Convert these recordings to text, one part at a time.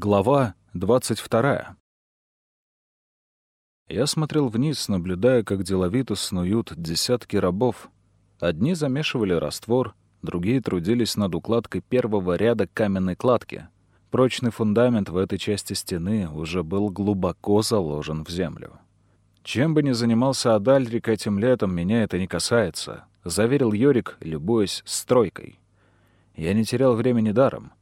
Глава 22. Я смотрел вниз, наблюдая, как деловито снуют десятки рабов. Одни замешивали раствор, другие трудились над укладкой первого ряда каменной кладки. Прочный фундамент в этой части стены уже был глубоко заложен в землю. «Чем бы ни занимался Адальрик этим летом, меня это не касается», — заверил Йорик, любуясь стройкой. Я не терял времени даром.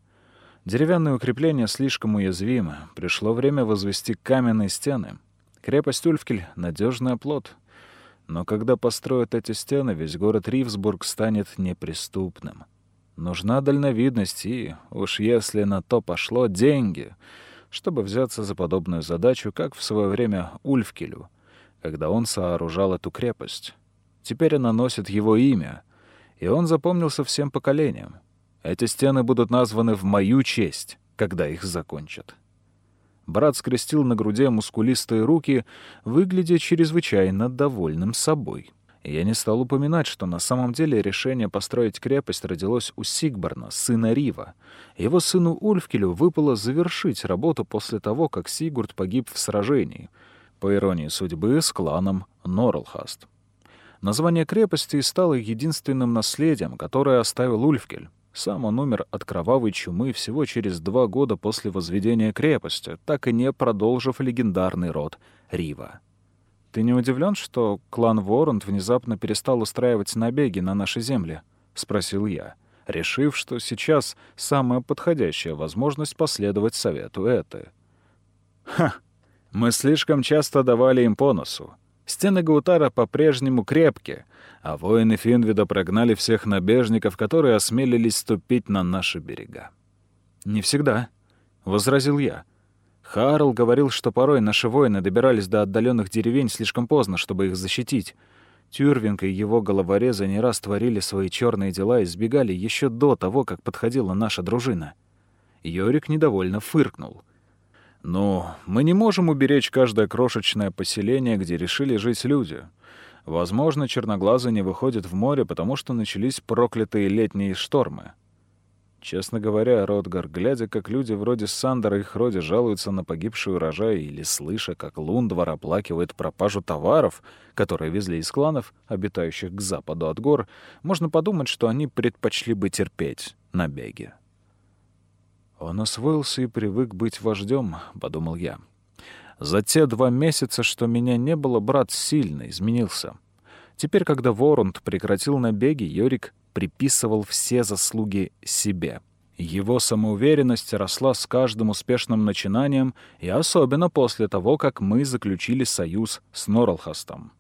Деревянные укрепления слишком уязвимы. Пришло время возвести каменные стены. Крепость Ульфкель — надежный оплот. Но когда построят эти стены, весь город Ривсбург станет неприступным. Нужна дальновидность и, уж если на то пошло, деньги, чтобы взяться за подобную задачу, как в свое время Ульфкелю, когда он сооружал эту крепость. Теперь она носит его имя, и он запомнился всем поколениям. Эти стены будут названы в мою честь, когда их закончат. Брат скрестил на груди мускулистые руки, выглядя чрезвычайно довольным собой. Я не стал упоминать, что на самом деле решение построить крепость родилось у Сигбарна, сына Рива. Его сыну Ульфкелю выпало завершить работу после того, как Сигурд погиб в сражении, по иронии судьбы, с кланом Норлхаст. Название крепости стало единственным наследием, которое оставил Ульфкель. Сам он умер от кровавой чумы всего через два года после возведения крепости, так и не продолжив легендарный род Рива. «Ты не удивлен, что клан Воронт внезапно перестал устраивать набеги на наши земли?» — спросил я, решив, что сейчас самая подходящая возможность последовать совету это. «Ха! Мы слишком часто давали им по носу. Стены Гаутара по-прежнему крепкие, а воины Финвида прогнали всех набежников, которые осмелились ступить на наши берега. «Не всегда», — возразил я. Харл говорил, что порой наши воины добирались до отдаленных деревень слишком поздно, чтобы их защитить. Тюрвинг и его головорезы не раз творили свои черные дела и сбегали еще до того, как подходила наша дружина. Йорик недовольно фыркнул — но мы не можем уберечь каждое крошечное поселение, где решили жить люди. Возможно, черноглазые не выходят в море, потому что начались проклятые летние штормы. Честно говоря, Ротгар, глядя, как люди вроде Сандера и Хроди жалуются на погибший урожай, или слыша, как Лундвар оплакивает пропажу товаров, которые везли из кланов, обитающих к западу от гор, можно подумать, что они предпочли бы терпеть набеги. «Он освоился и привык быть вождем», — подумал я. «За те два месяца, что меня не было, брат сильно изменился. Теперь, когда Ворунд прекратил набеги, Йорик приписывал все заслуги себе. Его самоуверенность росла с каждым успешным начинанием, и особенно после того, как мы заключили союз с Норлхастом.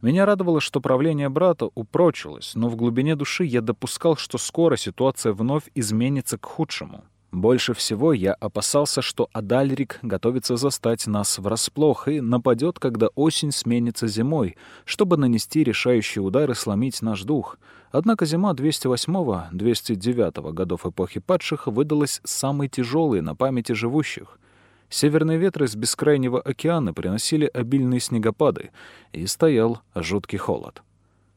Меня радовало, что правление брата упрочилось, но в глубине души я допускал, что скоро ситуация вновь изменится к худшему. Больше всего я опасался, что Адальрик готовится застать нас врасплох и нападет, когда осень сменится зимой, чтобы нанести решающий удар и сломить наш дух. Однако зима 208-209 годов эпохи падших выдалась самой тяжелой на памяти живущих. Северные ветры с бескрайнего океана приносили обильные снегопады, и стоял жуткий холод.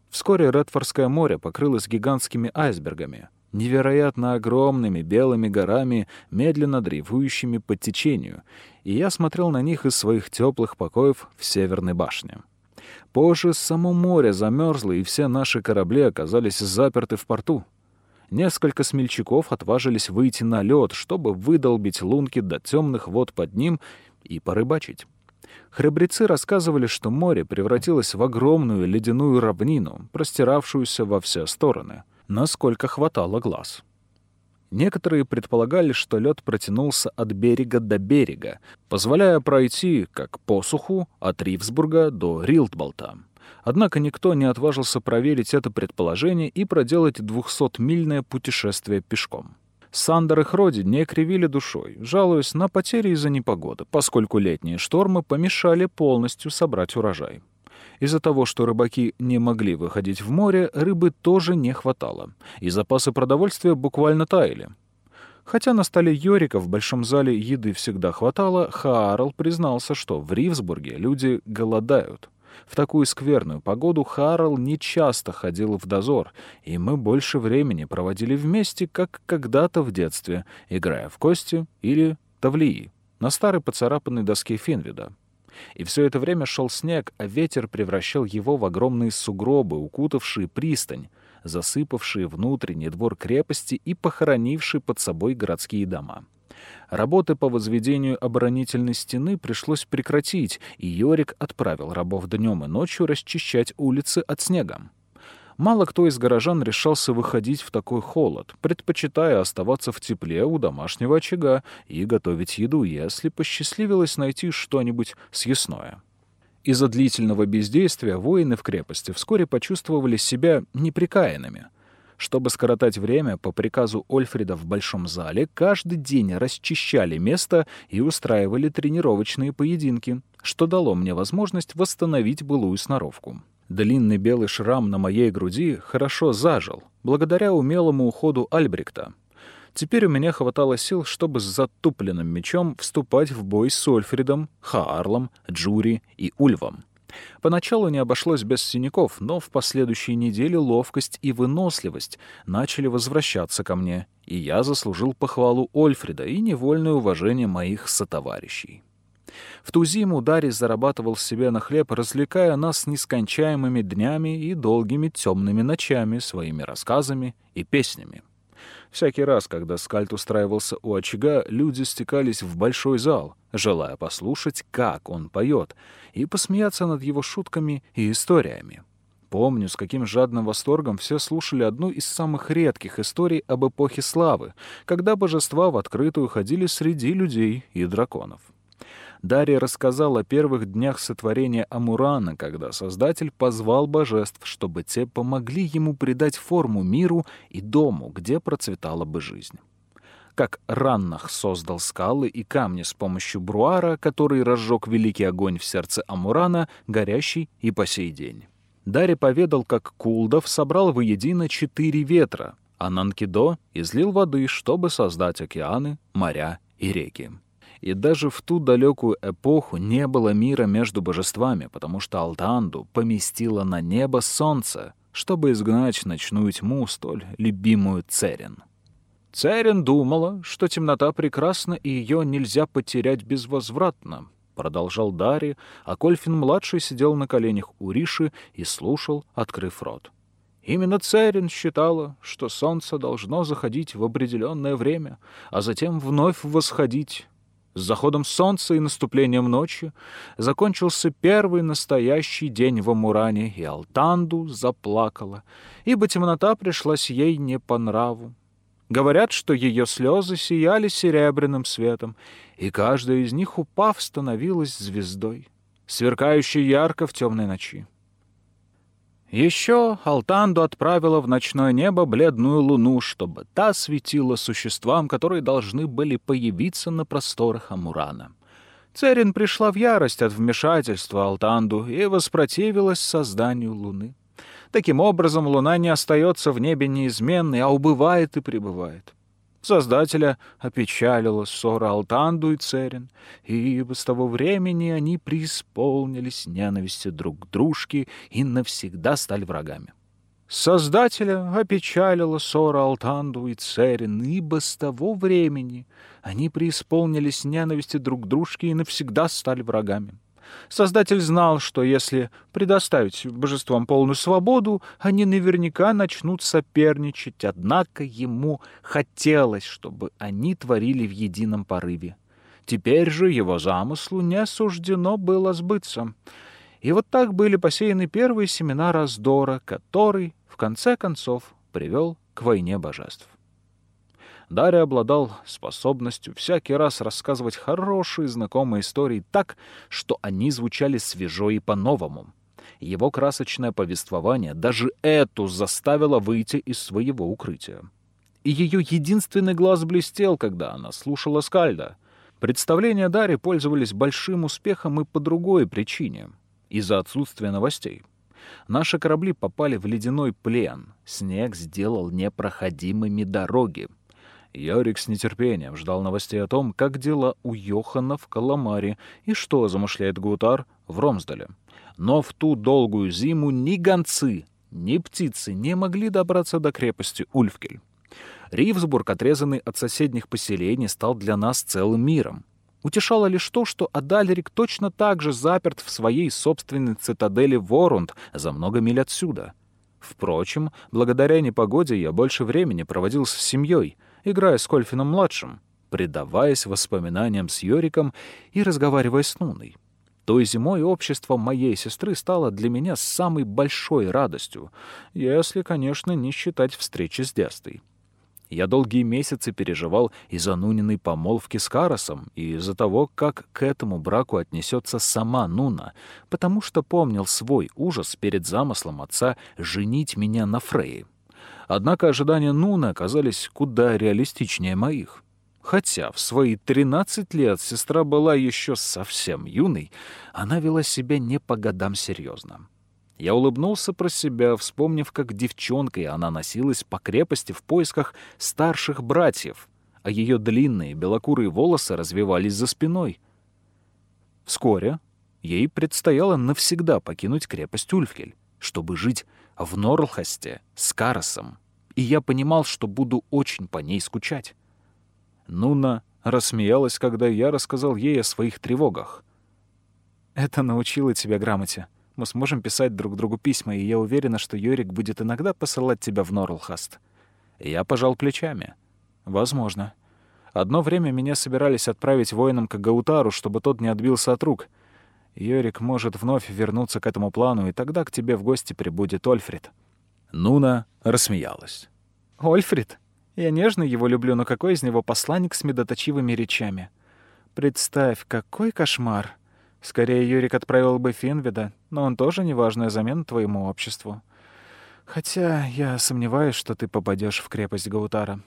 Вскоре Редфордское море покрылось гигантскими айсбергами — невероятно огромными белыми горами, медленно дрейфующими по течению, и я смотрел на них из своих теплых покоев в Северной башне. Позже само море замерзло, и все наши корабли оказались заперты в порту. Несколько смельчаков отважились выйти на лед, чтобы выдолбить лунки до темных вод под ним и порыбачить. Храбрецы рассказывали, что море превратилось в огромную ледяную равнину, простиравшуюся во все стороны — насколько хватало глаз. Некоторые предполагали, что лед протянулся от берега до берега, позволяя пройти, как по суху, от Ривсбурга до Рилтболта. Однако никто не отважился проверить это предположение и проделать двухсотмильное путешествие пешком. Сандер и Хроди не кривили душой, жалуясь на потери из-за непогоды, поскольку летние штормы помешали полностью собрать урожай. Из-за того, что рыбаки не могли выходить в море, рыбы тоже не хватало, и запасы продовольствия буквально таяли. Хотя на столе Йорика в большом зале еды всегда хватало, Хаарл признался, что в Ривсбурге люди голодают. В такую скверную погоду Харл нечасто ходил в дозор, и мы больше времени проводили вместе, как когда-то в детстве, играя в кости или Тавлии, на старой поцарапанной доске Финвида. И все это время шел снег, а ветер превращал его в огромные сугробы, укутавшие пристань, засыпавшие внутренний двор крепости и похоронившие под собой городские дома. Работы по возведению оборонительной стены пришлось прекратить, и Йорик отправил рабов днем и ночью расчищать улицы от снега. Мало кто из горожан решался выходить в такой холод, предпочитая оставаться в тепле у домашнего очага и готовить еду, если посчастливилось найти что-нибудь съестное. Из-за длительного бездействия воины в крепости вскоре почувствовали себя неприкаянными. Чтобы скоротать время, по приказу Ольфрида в Большом зале каждый день расчищали место и устраивали тренировочные поединки, что дало мне возможность восстановить былую сноровку. Длинный белый шрам на моей груди хорошо зажил, благодаря умелому уходу Альбректа. Теперь у меня хватало сил, чтобы с затупленным мечом вступать в бой с Ольфридом, Хаарлом, Джури и Ульвом. Поначалу не обошлось без синяков, но в последующие недели ловкость и выносливость начали возвращаться ко мне, и я заслужил похвалу Ольфрида и невольное уважение моих сотоварищей. В ту зиму Дарий зарабатывал себе на хлеб, развлекая нас нескончаемыми днями и долгими темными ночами своими рассказами и песнями. Всякий раз, когда скальд устраивался у очага, люди стекались в большой зал, желая послушать, как он поет, и посмеяться над его шутками и историями. Помню, с каким жадным восторгом все слушали одну из самых редких историй об эпохе славы, когда божества в открытую ходили среди людей и драконов. Дарья рассказал о первых днях сотворения Амурана, когда Создатель позвал божеств, чтобы те помогли ему придать форму миру и дому, где процветала бы жизнь. Как Раннах создал скалы и камни с помощью бруара, который разжег великий огонь в сердце Амурана, горящий и по сей день. Дарья поведал, как Кулдов собрал воедино четыре ветра, а Нанкидо излил воды, чтобы создать океаны, моря и реки. И даже в ту далекую эпоху не было мира между божествами, потому что Алтанду поместила на небо солнце, чтобы изгнать ночную тьму, столь любимую Церин. Церин думала, что темнота прекрасна и ее нельзя потерять безвозвратно, продолжал Дари, а Кольфин-младший сидел на коленях у Риши и слушал, открыв рот. Именно Церин считала, что солнце должно заходить в определенное время, а затем вновь восходить, с заходом солнца и наступлением ночи закончился первый настоящий день в Амуране, и Алтанду заплакала, ибо темнота пришлась ей не по нраву. Говорят, что ее слезы сияли серебряным светом, и каждая из них, упав, становилась звездой, сверкающей ярко в темной ночи. Еще Алтанду отправила в ночное небо бледную луну, чтобы та светила существам, которые должны были появиться на просторах Амурана. Церин пришла в ярость от вмешательства Алтанду и воспротивилась созданию луны. Таким образом, луна не остается в небе неизменной, а убывает и пребывает. Создателя опечалила ссора Алтанду и Церин, ибо с того времени они преисполнились ненависти друг к дружке и навсегда стали врагами. Создателя опечалила ссора Алтанду и Церин, ибо с того времени они преисполнились ненависти друг к дружке и навсегда стали врагами. Создатель знал, что если предоставить божествам полную свободу, они наверняка начнут соперничать, однако ему хотелось, чтобы они творили в едином порыве. Теперь же его замыслу не суждено было сбыться. И вот так были посеяны первые семена раздора, который, в конце концов, привел к войне божеств. Дарья обладал способностью всякий раз рассказывать хорошие знакомые истории так, что они звучали свежо и по-новому. Его красочное повествование даже эту заставило выйти из своего укрытия. И ее единственный глаз блестел, когда она слушала Скальда. Представления Дарьи пользовались большим успехом и по другой причине — из-за отсутствия новостей. Наши корабли попали в ледяной плен. Снег сделал непроходимыми дороги. Ярик с нетерпением ждал новостей о том, как дела у Йохана в Каламаре и что замышляет Гутар в Ромсдале. Но в ту долгую зиму ни гонцы, ни птицы не могли добраться до крепости Ульфкель. Ривсбург, отрезанный от соседних поселений, стал для нас целым миром. Утешало лишь то, что Адальрик точно так же заперт в своей собственной цитадели Ворунд за много миль отсюда. Впрочем, благодаря непогоде я больше времени проводил с семьей, играя с Кольфином-младшим, предаваясь воспоминаниям с Йориком и разговаривая с Нуной. Той зимой общество моей сестры стало для меня самой большой радостью, если, конечно, не считать встречи с Дястой. Я долгие месяцы переживал из-за Нуниной помолвки с Карасом и из-за того, как к этому браку отнесется сама Нуна, потому что помнил свой ужас перед замыслом отца женить меня на Фрейе. Однако ожидания Нуны оказались куда реалистичнее моих. Хотя в свои 13 лет сестра была еще совсем юной, она вела себя не по годам серьезно. Я улыбнулся про себя, вспомнив, как девчонкой она носилась по крепости в поисках старших братьев, а ее длинные белокурые волосы развивались за спиной. Вскоре ей предстояло навсегда покинуть крепость Ульфкель, чтобы жить в Норлхасте с Карасом, и я понимал, что буду очень по ней скучать. Нуна рассмеялась, когда я рассказал ей о своих тревогах. «Это научило тебя грамоте», мы сможем писать друг другу письма, и я уверена, что Йорик будет иногда посылать тебя в Норлхаст». Я пожал плечами. «Возможно. Одно время меня собирались отправить воинам к Гаутару, чтобы тот не отбился от рук. Йорик может вновь вернуться к этому плану, и тогда к тебе в гости прибудет Ольфрид». Нуна рассмеялась. «Ольфрид? Я нежно его люблю, но какой из него посланник с медоточивыми речами? Представь, какой кошмар!» Скорее, Юрик отправил бы Финвида, но он тоже неважная замена твоему обществу. Хотя я сомневаюсь, что ты попадешь в крепость Гаутара.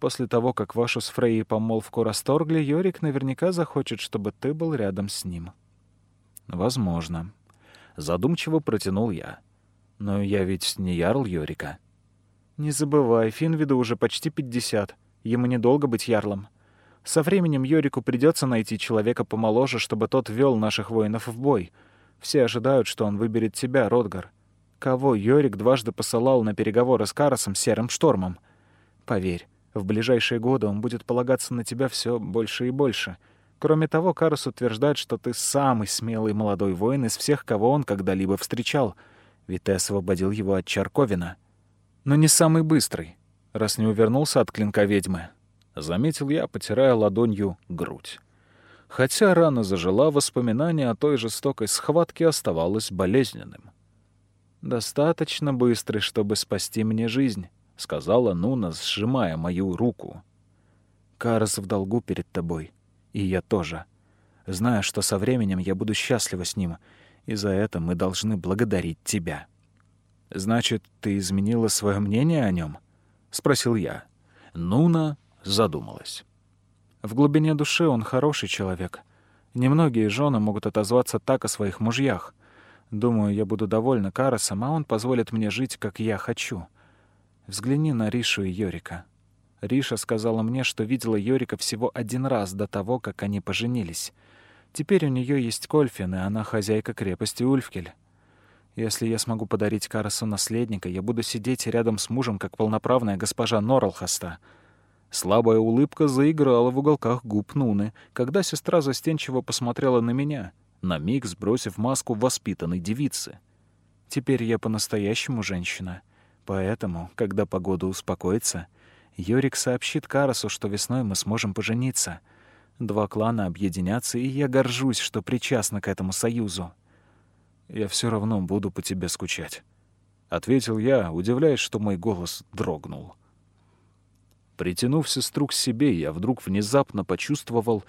После того, как вашу с Фрейей помолвку расторгли, Йорик наверняка захочет, чтобы ты был рядом с ним. Возможно. Задумчиво протянул я. Но я ведь не ярл Йорика. Не забывай, Финвиду уже почти пятьдесят. Ему недолго быть ярлом. Со временем Йорику придется найти человека помоложе, чтобы тот вел наших воинов в бой. Все ожидают, что он выберет тебя, Ротгар. Кого Йорик дважды посылал на переговоры с Карасом Серым Штормом? Поверь, в ближайшие годы он будет полагаться на тебя все больше и больше. Кроме того, Карас утверждает, что ты самый смелый молодой воин из всех, кого он когда-либо встречал, ведь ты освободил его от Чарковина. Но не самый быстрый, раз не увернулся от клинка ведьмы. — заметил я, потирая ладонью грудь. Хотя рана зажила, воспоминание о той жестокой схватке оставалось болезненным. «Достаточно быстрый, чтобы спасти мне жизнь», — сказала Нуна, сжимая мою руку. «Карас в долгу перед тобой, и я тоже. Знаю, что со временем я буду счастлива с ним, и за это мы должны благодарить тебя». «Значит, ты изменила свое мнение о нем? спросил я. Нуна задумалась. В глубине души он хороший человек. Немногие жены могут отозваться так о своих мужьях. Думаю, я буду довольна Карасом, а он позволит мне жить, как я хочу. Взгляни на Ришу и Йорика. Риша сказала мне, что видела Йорика всего один раз до того, как они поженились. Теперь у нее есть Кольфин, и она хозяйка крепости Ульфкель. Если я смогу подарить Карасу наследника, я буду сидеть рядом с мужем, как полноправная госпожа Норалхаста — Слабая улыбка заиграла в уголках губ Нуны, когда сестра застенчиво посмотрела на меня, на миг сбросив маску воспитанной девицы. «Теперь я по-настоящему женщина. Поэтому, когда погода успокоится, Йорик сообщит Карасу, что весной мы сможем пожениться. Два клана объединятся, и я горжусь, что причастна к этому союзу. Я все равно буду по тебе скучать», — ответил я, удивляясь, что мой голос дрогнул. Притянув сестру к себе, я вдруг внезапно почувствовал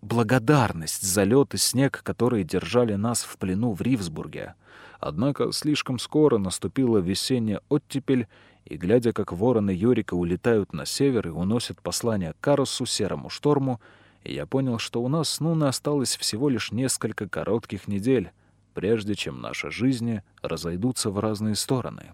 благодарность за лед и снег, которые держали нас в плену в Ривсбурге. Однако слишком скоро наступила весенняя оттепель, и, глядя, как вороны Юрика улетают на север и уносят послание Карусу, Серому Шторму, я понял, что у нас с Нуной осталось всего лишь несколько коротких недель, прежде чем наши жизни разойдутся в разные стороны.